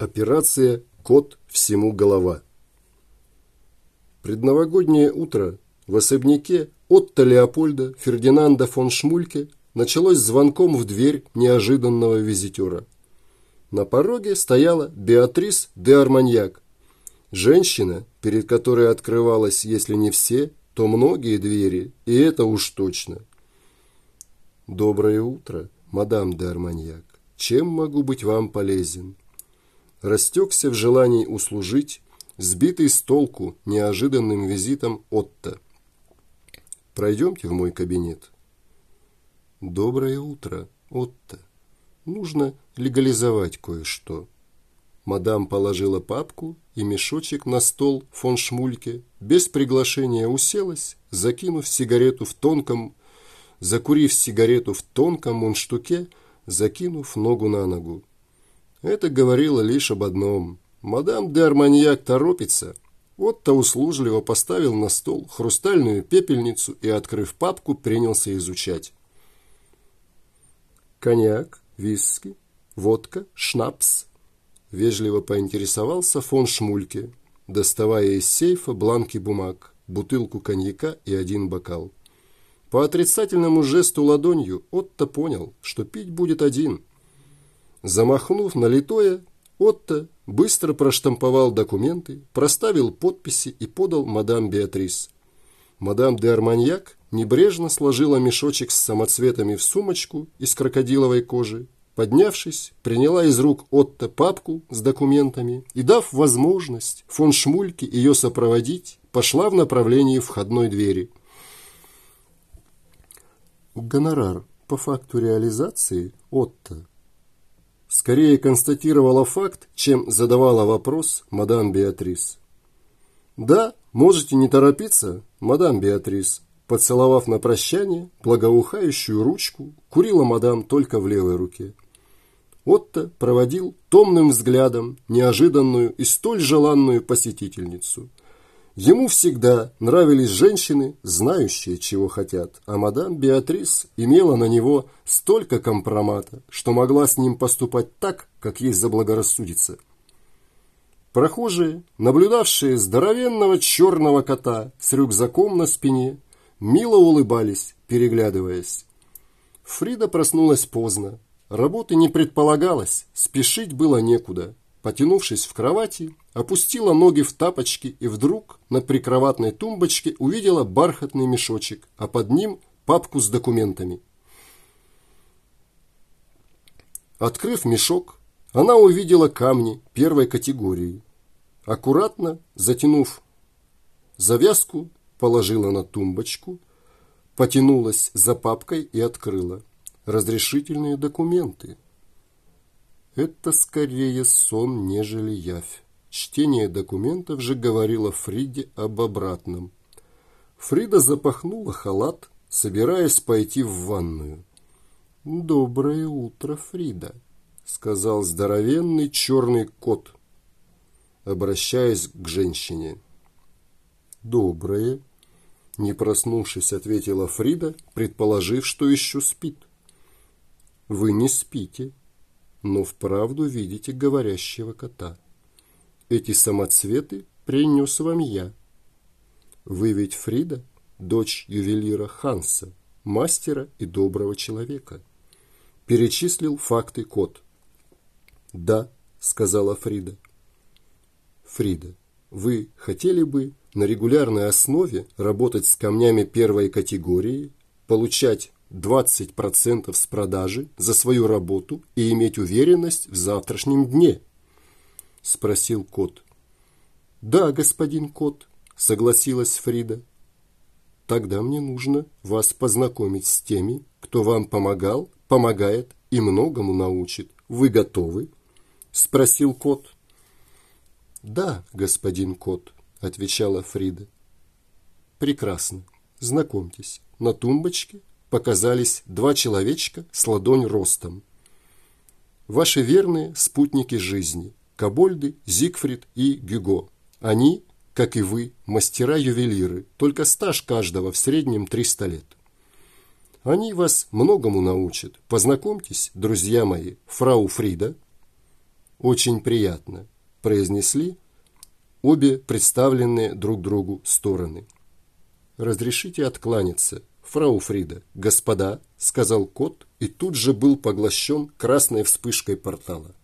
Операция «Кот всему голова». Предновогоднее утро в особняке Отто Леопольда Фердинанда фон Шмульке началось звонком в дверь неожиданного визитера. На пороге стояла Беатрис де Арманьяк, женщина, перед которой открывалась, если не все, то многие двери, и это уж точно. «Доброе утро, мадам де Арманьяк. Чем могу быть вам полезен?» Растекся в желании услужить, сбитый с толку неожиданным визитом Отто. «Пройдемте в мой кабинет». «Доброе утро, Отто. Нужно легализовать кое-что». Мадам положила папку и мешочек на стол фон Шмульке, без приглашения уселась, закинув сигарету в тонком, закурив сигарету в тонком мундштуке, закинув ногу на ногу. Это говорило лишь об одном. Мадам де Арманьяк торопится. Отто услужливо поставил на стол хрустальную пепельницу и, открыв папку, принялся изучать. «Коньяк, виски, водка, шнапс», – вежливо поинтересовался фон Шмульке, доставая из сейфа бланки бумаг, бутылку коньяка и один бокал. По отрицательному жесту ладонью Отто понял, что пить будет один – Замахнув на литое, Отто быстро проштамповал документы, проставил подписи и подал мадам Беатрис. Мадам де Арманьяк небрежно сложила мешочек с самоцветами в сумочку из крокодиловой кожи, поднявшись, приняла из рук Отто папку с документами и, дав возможность фон Шмульке ее сопроводить, пошла в направлении входной двери. Гонорар по факту реализации Отто скорее констатировала факт, чем задавала вопрос мадам Беатрис. «Да, можете не торопиться, мадам Беатрис», поцеловав на прощание благоухающую ручку, курила мадам только в левой руке. Отто проводил томным взглядом неожиданную и столь желанную посетительницу – Ему всегда нравились женщины, знающие, чего хотят, а мадам Беатрис имела на него столько компромата, что могла с ним поступать так, как ей заблагорассудится. Прохожие, наблюдавшие здоровенного черного кота с рюкзаком на спине, мило улыбались, переглядываясь. Фрида проснулась поздно. Работы не предполагалось, спешить было некуда. Потянувшись в кровати, опустила ноги в тапочки и вдруг на прикроватной тумбочке увидела бархатный мешочек, а под ним папку с документами. Открыв мешок, она увидела камни первой категории. Аккуратно затянув завязку, положила на тумбочку, потянулась за папкой и открыла. Разрешительные документы. Это скорее сон, нежели явь. Чтение документов же говорило Фриде об обратном. Фрида запахнула халат, собираясь пойти в ванную. «Доброе утро, Фрида», — сказал здоровенный черный кот, обращаясь к женщине. «Доброе», — не проснувшись, ответила Фрида, предположив, что еще спит. «Вы не спите, но вправду видите говорящего кота». Эти самоцветы принес вам я. Вы ведь Фрида, дочь ювелира Ханса, мастера и доброго человека. Перечислил факты кот. Да, сказала Фрида. Фрида, вы хотели бы на регулярной основе работать с камнями первой категории, получать 20% с продажи за свою работу и иметь уверенность в завтрашнем дне –– спросил кот. «Да, господин кот», – согласилась Фрида. «Тогда мне нужно вас познакомить с теми, кто вам помогал, помогает и многому научит. Вы готовы?» – спросил кот. «Да, господин кот», – отвечала Фрида. «Прекрасно. Знакомьтесь, на тумбочке показались два человечка с ладонь ростом. Ваши верные спутники жизни – Кобольды, Зигфрид и Гюго. Они, как и вы, мастера-ювелиры, только стаж каждого в среднем 300 лет. Они вас многому научат. Познакомьтесь, друзья мои, фрау Фрида. очень приятно», – произнесли обе представленные друг другу стороны. «Разрешите откланяться, фрау Фрида, господа», – сказал кот и тут же был поглощен красной вспышкой портала.